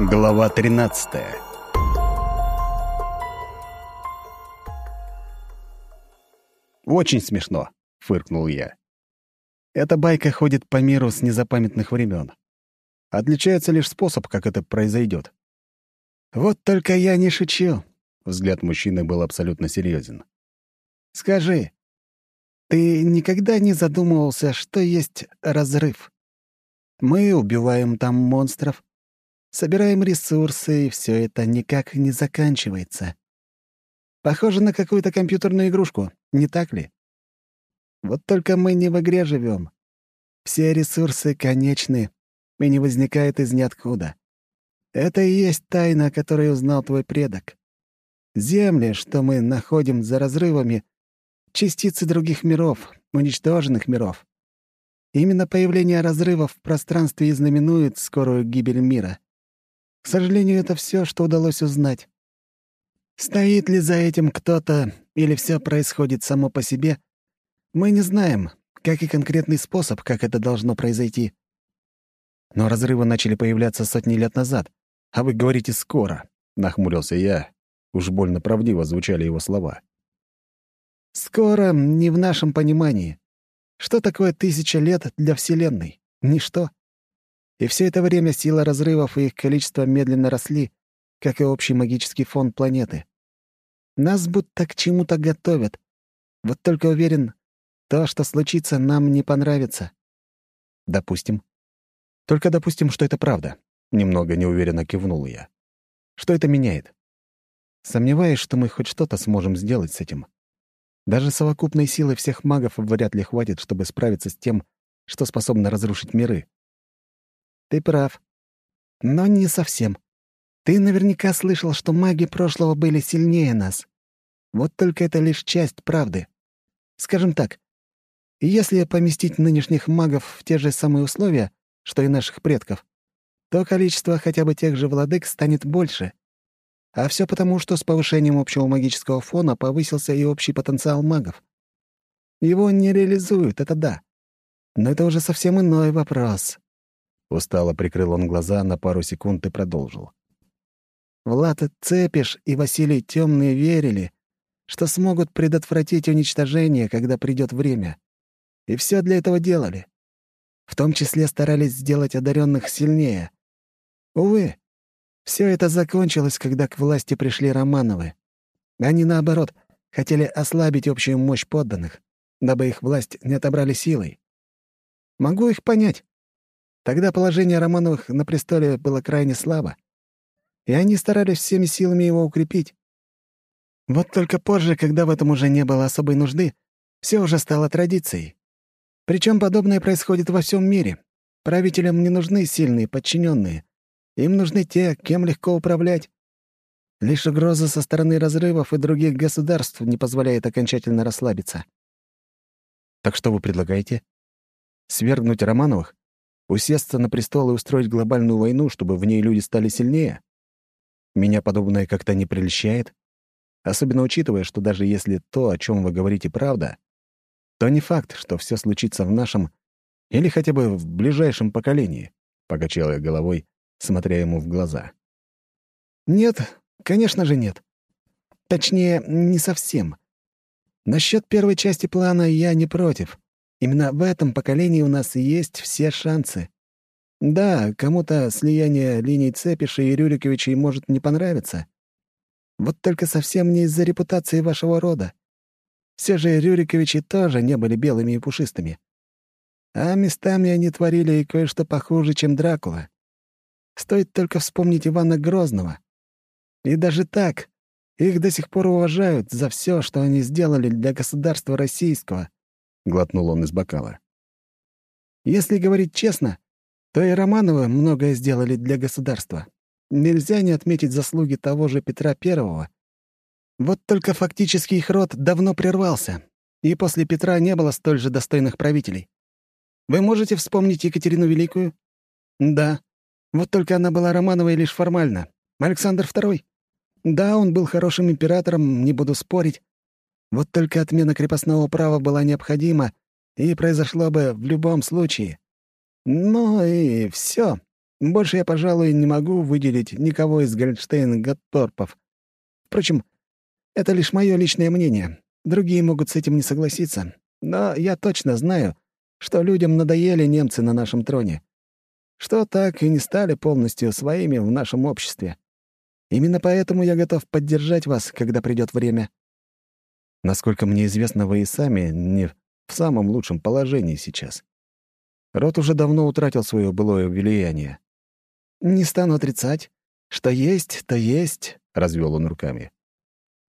Глава 13 «Очень смешно», — фыркнул я. «Эта байка ходит по миру с незапамятных времен. Отличается лишь способ, как это произойдет. «Вот только я не шучу», — взгляд мужчины был абсолютно серьезен. «Скажи, ты никогда не задумывался, что есть разрыв? Мы убиваем там монстров, собираем ресурсы, и все это никак не заканчивается. Похоже на какую-то компьютерную игрушку, не так ли? Вот только мы не в игре живем. Все ресурсы конечны и не возникают из ниоткуда. Это и есть тайна, которую узнал твой предок. Земли, что мы находим за разрывами, частицы других миров, уничтоженных миров. Именно появление разрывов в пространстве и знаменует скорую гибель мира. К сожалению, это все, что удалось узнать. Стоит ли за этим кто-то или все происходит само по себе, мы не знаем, как и конкретный способ, как это должно произойти. Но разрывы начали появляться сотни лет назад, а вы говорите «скоро», — нахмурился я. Уж больно правдиво звучали его слова. «Скоро не в нашем понимании. Что такое тысяча лет для Вселенной? Ничто. И все это время сила разрывов и их количество медленно росли, как и общий магический фон планеты. Нас будто к чему-то готовят. Вот только уверен, то, что случится, нам не понравится. Допустим. Только допустим, что это правда. Немного неуверенно кивнул я. Что это меняет? Сомневаюсь, что мы хоть что-то сможем сделать с этим. Даже совокупной силы всех магов вряд ли хватит, чтобы справиться с тем, что способно разрушить миры. Ты прав. Но не совсем. Ты наверняка слышал, что маги прошлого были сильнее нас. Вот только это лишь часть правды. Скажем так, если поместить нынешних магов в те же самые условия, что и наших предков, то количество хотя бы тех же владык станет больше. А все потому, что с повышением общего магического фона повысился и общий потенциал магов. Его не реализуют, это да. Но это уже совсем иной вопрос. Устало прикрыл он глаза на пару секунд и продолжил. Влад Цепиш и Василий Темный верили, что смогут предотвратить уничтожение, когда придет время. И все для этого делали. В том числе старались сделать одаренных сильнее. Увы, все это закончилось, когда к власти пришли Романовы. Они, наоборот, хотели ослабить общую мощь подданных, дабы их власть не отобрали силой. Могу их понять. Тогда положение Романовых на престоле было крайне слабо, и они старались всеми силами его укрепить. Вот только позже, когда в этом уже не было особой нужды, все уже стало традицией. Причем подобное происходит во всем мире. Правителям не нужны сильные подчиненные. Им нужны те, кем легко управлять. Лишь угроза со стороны разрывов и других государств не позволяет окончательно расслабиться. Так что вы предлагаете? Свергнуть Романовых? Усесться на престол и устроить глобальную войну, чтобы в ней люди стали сильнее? Меня подобное как-то не прельщает. Особенно учитывая, что даже если то, о чем вы говорите, правда, то не факт, что все случится в нашем или хотя бы в ближайшем поколении, — покачал я головой, смотря ему в глаза. Нет, конечно же нет. Точнее, не совсем. Насчет первой части плана я не против. Именно в этом поколении у нас есть все шансы. Да, кому-то слияние линий Цепиша и Рюриковичей может не понравиться. Вот только совсем не из-за репутации вашего рода. Все же Рюриковичи тоже не были белыми и пушистыми. А местами они творили и кое-что похуже, чем Дракула. Стоит только вспомнить Ивана Грозного. И даже так, их до сих пор уважают за все, что они сделали для государства российского. — глотнул он из бокала. «Если говорить честно, то и Романовы многое сделали для государства. Нельзя не отметить заслуги того же Петра Первого. Вот только фактически их род давно прервался, и после Петра не было столь же достойных правителей. Вы можете вспомнить Екатерину Великую? Да. Вот только она была Романовой лишь формально. Александр II? Да, он был хорошим императором, не буду спорить, вот только отмена крепостного права была необходима и произошло бы в любом случае. Ну и все. Больше я, пожалуй, не могу выделить никого из Гольдштейн-Готторпов. Впрочем, это лишь мое личное мнение. Другие могут с этим не согласиться. Но я точно знаю, что людям надоели немцы на нашем троне. Что так и не стали полностью своими в нашем обществе. Именно поэтому я готов поддержать вас, когда придет время. Насколько мне известно, вы и сами не в самом лучшем положении сейчас. Род уже давно утратил свое былое влияние. «Не стану отрицать. Что есть, то есть», — развел он руками.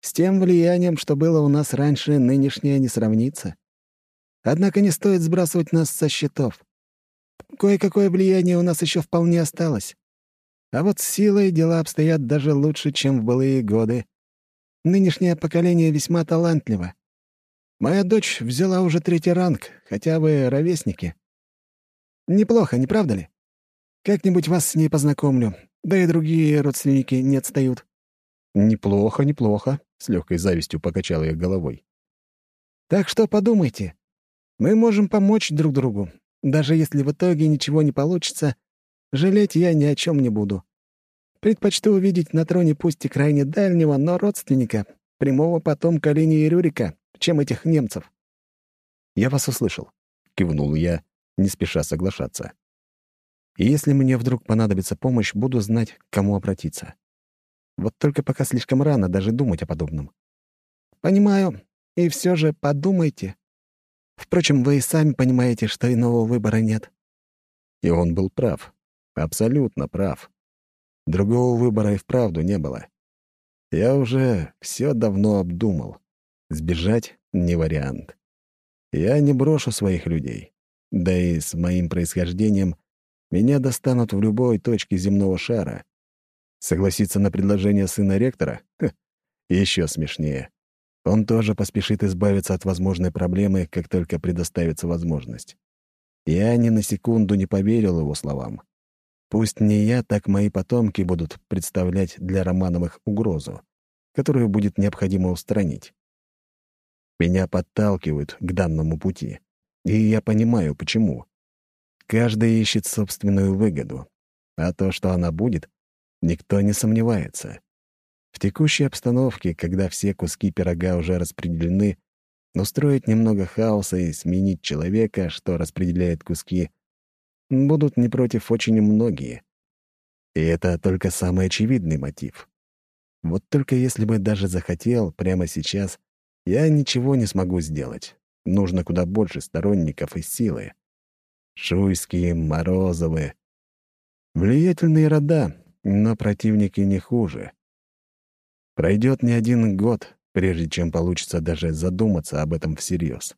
«С тем влиянием, что было у нас раньше, нынешнее не сравнится. Однако не стоит сбрасывать нас со счетов. Кое-какое влияние у нас еще вполне осталось. А вот с силой дела обстоят даже лучше, чем в былые годы. Нынешнее поколение весьма талантливо. Моя дочь взяла уже третий ранг, хотя бы ровесники. Неплохо, не правда ли? Как-нибудь вас с ней познакомлю, да и другие родственники не отстают». «Неплохо, неплохо», — с легкой завистью покачал я головой. «Так что подумайте. Мы можем помочь друг другу. Даже если в итоге ничего не получится, жалеть я ни о чем не буду. Предпочту увидеть на троне пусть и крайне дальнего, но родственника, прямого потомка линии Рюрика, чем этих немцев». «Я вас услышал», — кивнул я, не спеша соглашаться. И если мне вдруг понадобится помощь, буду знать, к кому обратиться. Вот только пока слишком рано даже думать о подобном. Понимаю. И все же подумайте. Впрочем, вы и сами понимаете, что иного выбора нет. И он был прав. Абсолютно прав. Другого выбора и вправду не было. Я уже все давно обдумал. Сбежать — не вариант. Я не брошу своих людей. Да и с моим происхождением меня достанут в любой точке земного шара. Согласиться на предложение сына ректора? Ха, еще смешнее. Он тоже поспешит избавиться от возможной проблемы, как только предоставится возможность. Я ни на секунду не поверил его словам. Пусть не я, так мои потомки будут представлять для Романовых угрозу, которую будет необходимо устранить. Меня подталкивают к данному пути, и я понимаю, почему. Каждый ищет собственную выгоду, а то, что она будет, никто не сомневается. В текущей обстановке, когда все куски пирога уже распределены, устроить немного хаоса и сменить человека, что распределяет куски, будут не против очень многие. И это только самый очевидный мотив. Вот только если бы даже захотел прямо сейчас, я ничего не смогу сделать. Нужно куда больше сторонников и силы. Шуйские, Морозовы. Влиятельные рода, но противники не хуже. Пройдет не один год, прежде чем получится даже задуматься об этом всерьез.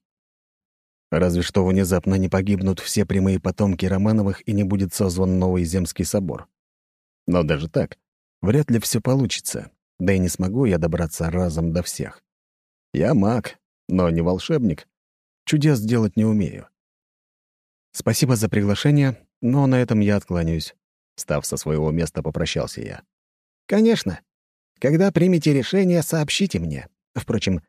Разве что внезапно не погибнут все прямые потомки Романовых и не будет созван новый Земский собор. Но даже так, вряд ли все получится, да и не смогу я добраться разом до всех. Я маг, но не волшебник. Чудес делать не умею. «Спасибо за приглашение, но на этом я откланяюсь». Став со своего места, попрощался я. «Конечно. Когда примете решение, сообщите мне. Впрочем,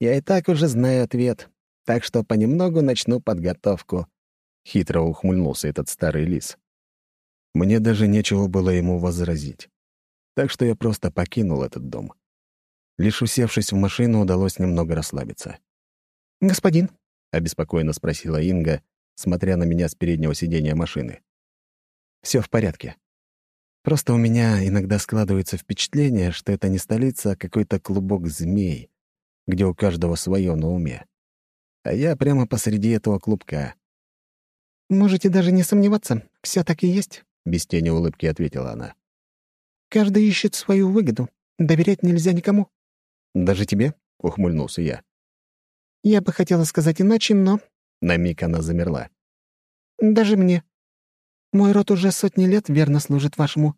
я и так уже знаю ответ, так что понемногу начну подготовку». Хитро ухмыльнулся этот старый лис. Мне даже нечего было ему возразить. Так что я просто покинул этот дом. Лишь усевшись в машину, удалось немного расслабиться. «Господин?» — обеспокоенно спросила Инга, смотря на меня с переднего сиденья машины. Все в порядке. Просто у меня иногда складывается впечатление, что это не столица, а какой-то клубок змей, где у каждого свое на уме. А я прямо посреди этого клубка. «Можете даже не сомневаться, все так и есть», — без тени улыбки ответила она. «Каждый ищет свою выгоду. Доверять нельзя никому». «Даже тебе?» — ухмыльнулся я. «Я бы хотела сказать иначе, но на миг она замерла. «Даже мне. Мой род уже сотни лет верно служит вашему.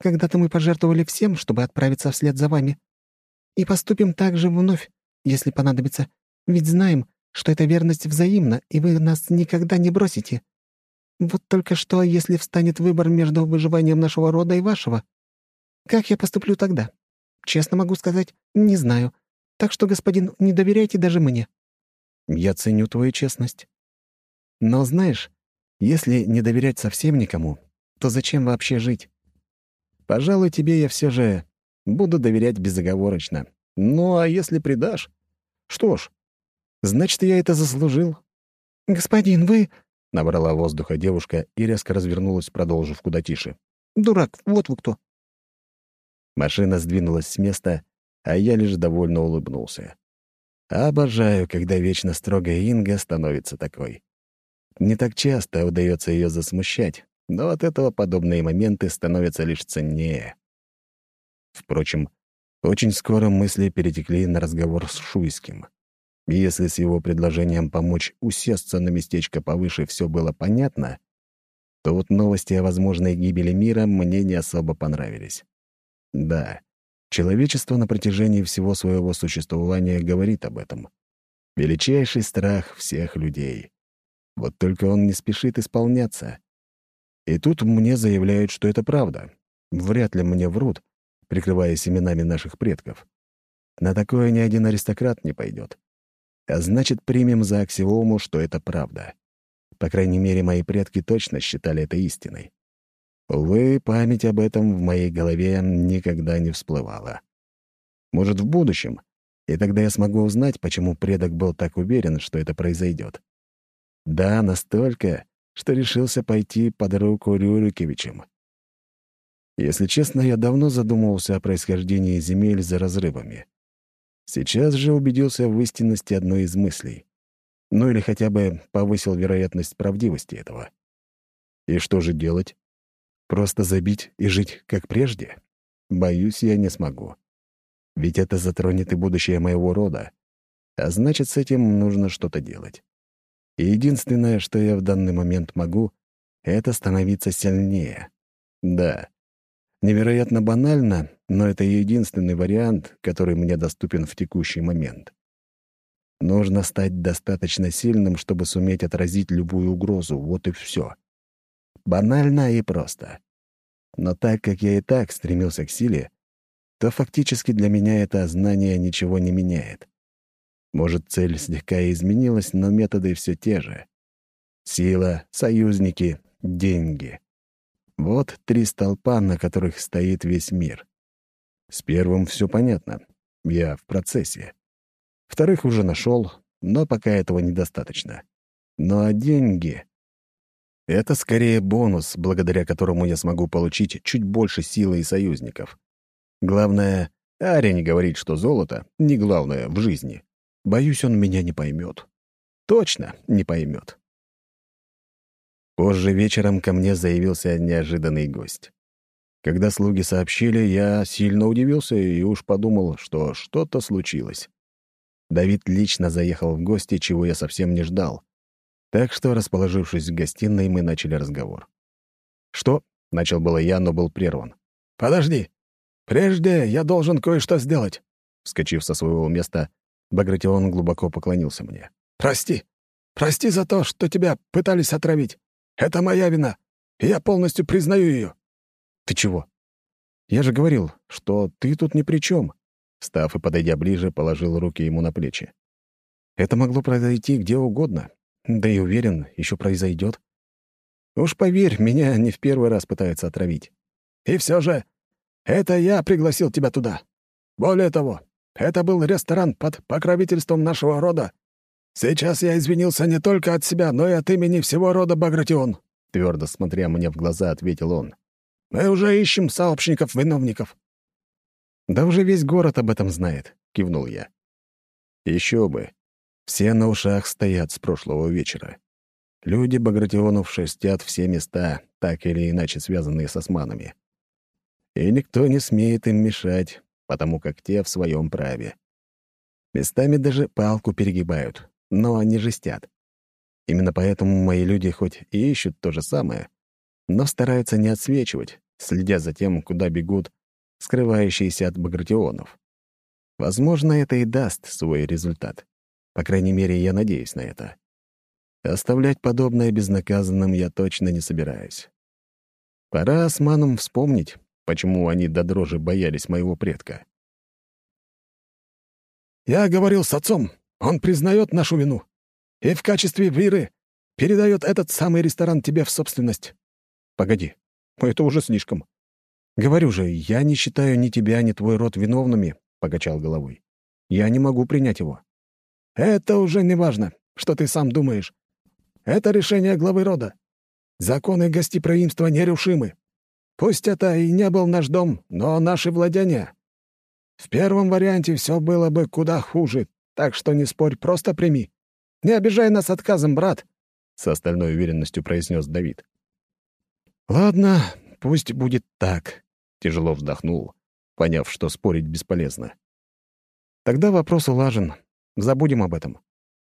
Когда-то мы пожертвовали всем, чтобы отправиться вслед за вами. И поступим так же вновь, если понадобится, ведь знаем, что эта верность взаимна, и вы нас никогда не бросите. Вот только что, если встанет выбор между выживанием нашего рода и вашего, как я поступлю тогда? Честно могу сказать, не знаю. Так что, господин, не доверяйте даже мне. Я ценю твою честность. Но знаешь, если не доверять совсем никому, то зачем вообще жить? Пожалуй, тебе я все же буду доверять безоговорочно. Ну, а если предашь? Что ж, значит, я это заслужил. «Господин, вы...» — набрала воздуха девушка и резко развернулась, продолжив куда тише. «Дурак, вот вы кто». Машина сдвинулась с места, а я лишь довольно улыбнулся. Обожаю, когда вечно строгая Инга становится такой. Не так часто удается ее засмущать, но от этого подобные моменты становятся лишь ценнее. Впрочем, очень скоро мысли перетекли на разговор с Шуйским. Если с его предложением помочь усесться на местечко повыше все было понятно, то вот новости о возможной гибели мира мне не особо понравились. Да, человечество на протяжении всего своего существования говорит об этом. Величайший страх всех людей. Вот только он не спешит исполняться. И тут мне заявляют, что это правда. Вряд ли мне врут, прикрываясь именами наших предков. На такое ни один аристократ не пойдет. А значит, примем за аксиому, что это правда. По крайней мере, мои предки точно считали это истиной. Увы, память об этом в моей голове никогда не всплывала. Может, в будущем, и тогда я смогу узнать, почему предок был так уверен, что это произойдет. Да, настолько, что решился пойти под руку Рюрикевичем. Если честно, я давно задумывался о происхождении земель за разрывами. Сейчас же убедился в истинности одной из мыслей. Ну или хотя бы повысил вероятность правдивости этого. И что же делать? Просто забить и жить как прежде? Боюсь, я не смогу. Ведь это затронет и будущее моего рода. А значит, с этим нужно что-то делать. И единственное, что я в данный момент могу, это становиться сильнее. Да, Невероятно банально, но это единственный вариант, который мне доступен в текущий момент. Нужно стать достаточно сильным, чтобы суметь отразить любую угрозу, вот и все. Банально и просто. Но так как я и так стремился к силе, то фактически для меня это знание ничего не меняет. Может, цель слегка изменилась, но методы все те же. Сила, союзники, деньги. Вот три столпа, на которых стоит весь мир. С первым все понятно. Я в процессе. Вторых уже нашел, но пока этого недостаточно. Ну а деньги... Это скорее бонус, благодаря которому я смогу получить чуть больше силы и союзников. Главное, Аря не говорит, что золото — не главное в жизни. Боюсь, он меня не поймет. Точно не поймет. Позже вечером ко мне заявился неожиданный гость. Когда слуги сообщили, я сильно удивился и уж подумал, что что-то случилось. Давид лично заехал в гости, чего я совсем не ждал. Так что, расположившись в гостиной, мы начали разговор. «Что?» — начал было я, но был прерван. «Подожди. Прежде я должен кое-что сделать». Вскочив со своего места, Багратион глубоко поклонился мне. «Прости. Прости за то, что тебя пытались отравить. Это моя вина, я полностью признаю ее. Ты чего? Я же говорил, что ты тут ни при чем. Став и подойдя ближе, положил руки ему на плечи. Это могло произойти где угодно. Да и уверен, еще произойдет. Уж поверь, меня не в первый раз пытаются отравить. И все же, это я пригласил тебя туда. Более того, это был ресторан под покровительством нашего рода, Сейчас я извинился не только от себя, но и от имени всего рода Багратион», — твердо смотря мне в глаза, ответил он. «Мы уже ищем сообщников-виновников». «Да уже весь город об этом знает», — кивнул я. Еще бы. Все на ушах стоят с прошлого вечера. Люди Багратионов шерстят все места, так или иначе связанные с османами. И никто не смеет им мешать, потому как те в своем праве. Местами даже палку перегибают, но они жестят. Именно поэтому мои люди хоть и ищут то же самое, но стараются не отсвечивать, следя за тем, куда бегут скрывающиеся от багратионов. Возможно, это и даст свой результат. По крайней мере, я надеюсь на это. Оставлять подобное безнаказанным я точно не собираюсь. Пора османам вспомнить, почему они до дрожи боялись моего предка. «Я говорил с отцом. Он признает нашу вину и в качестве виры передает этот самый ресторан тебе в собственность. Погоди, Это уже слишком. Говорю же, я не считаю ни тебя, ни твой род виновными, — покачал головой. Я не могу принять его. Это уже не важно, что ты сам думаешь. Это решение главы рода. Законы гостеприимства нерушимы. Пусть это и не был наш дом, но наши владения. В первом варианте все было бы куда хуже, так что не спорь, просто прими. Не обижай нас отказом, брат», — с остальной уверенностью произнес Давид. «Ладно, пусть будет так», — тяжело вздохнул, поняв, что спорить бесполезно. «Тогда вопрос улажен. Забудем об этом».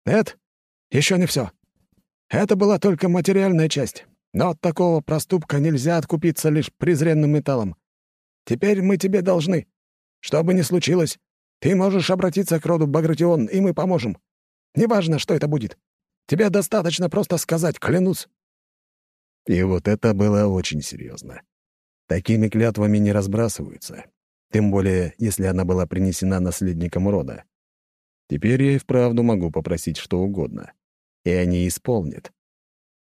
«Эд, еще не все. Это была только материальная часть. Но от такого проступка нельзя откупиться лишь презренным металлом. Теперь мы тебе должны. Что бы ни случилось, ты можешь обратиться к роду Багратион, и мы поможем. Неважно, что это будет. Тебе достаточно просто сказать, клянусь». И вот это было очень серьезно. Такими клятвами не разбрасываются. Тем более, если она была принесена наследником рода. Теперь я и вправду могу попросить что угодно. И они исполнят.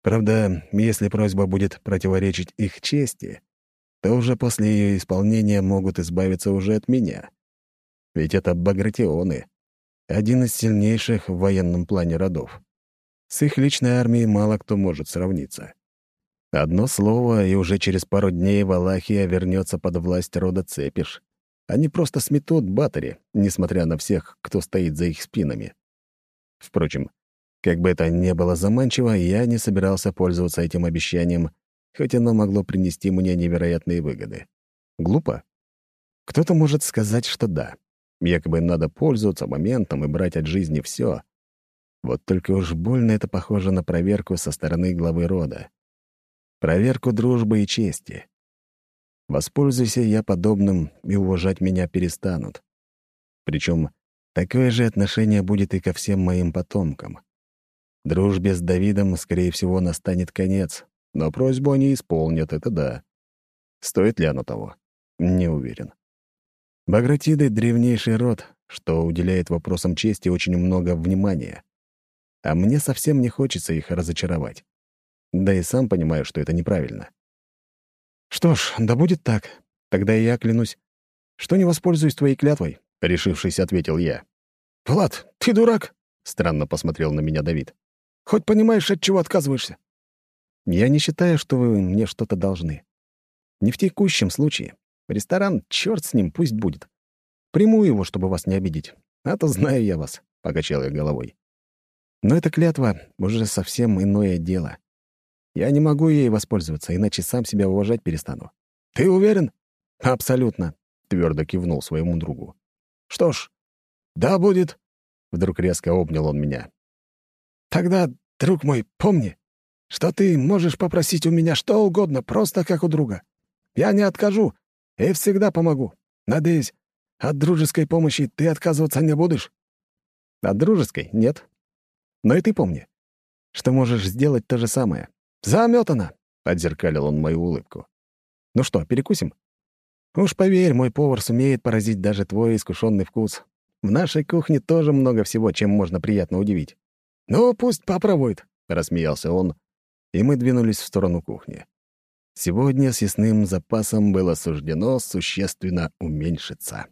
Правда, если просьба будет противоречить их чести, то уже после ее исполнения могут избавиться уже от меня. Ведь это багратионы, один из сильнейших в военном плане родов. С их личной армией мало кто может сравниться. Одно слово, и уже через пару дней Валахия вернется под власть рода Цепиш. Они просто сметут Батари, несмотря на всех, кто стоит за их спинами. Впрочем, как бы это ни было заманчиво, я не собирался пользоваться этим обещанием, хоть оно могло принести мне невероятные выгоды. Глупо? Кто-то может сказать, что да. Якобы надо пользоваться моментом и брать от жизни все. Вот только уж больно это похоже на проверку со стороны главы рода. Проверку дружбы и чести. Воспользуйся я подобным, и уважать меня перестанут. Причем такое же отношение будет и ко всем моим потомкам. Дружбе с Давидом, скорее всего, настанет конец, но просьбу они исполнят, это да. Стоит ли оно того? Не уверен. Багратиды — древнейший род, что уделяет вопросам чести очень много внимания. А мне совсем не хочется их разочаровать. Да и сам понимаю, что это неправильно. «Что ж, да будет так. Тогда я клянусь, что не воспользуюсь твоей клятвой», — решившись, ответил я. «Влад, ты дурак?» — странно посмотрел на меня Давид. Хоть понимаешь, от чего отказываешься?» «Я не считаю, что вы мне что-то должны. Не в текущем случае. Ресторан, черт с ним, пусть будет. Приму его, чтобы вас не обидеть. А то знаю я вас», — покачал я головой. «Но эта клятва уже совсем иное дело. Я не могу ей воспользоваться, иначе сам себя уважать перестану». «Ты уверен?» «Абсолютно», — твердо кивнул своему другу. «Что ж, да будет». Вдруг резко обнял он меня. Тогда, друг мой, помни, что ты можешь попросить у меня что угодно, просто как у друга. Я не откажу и всегда помогу. Надеюсь, от дружеской помощи ты отказываться не будешь?» «От дружеской? Нет. Но и ты помни, что можешь сделать то же самое». «Заметано!» — отзеркалил он мою улыбку. «Ну что, перекусим?» «Уж поверь, мой повар сумеет поразить даже твой искушенный вкус. В нашей кухне тоже много всего, чем можно приятно удивить». «Ну, пусть попробует», — рассмеялся он, и мы двинулись в сторону кухни. Сегодня с ясным запасом было суждено существенно уменьшиться.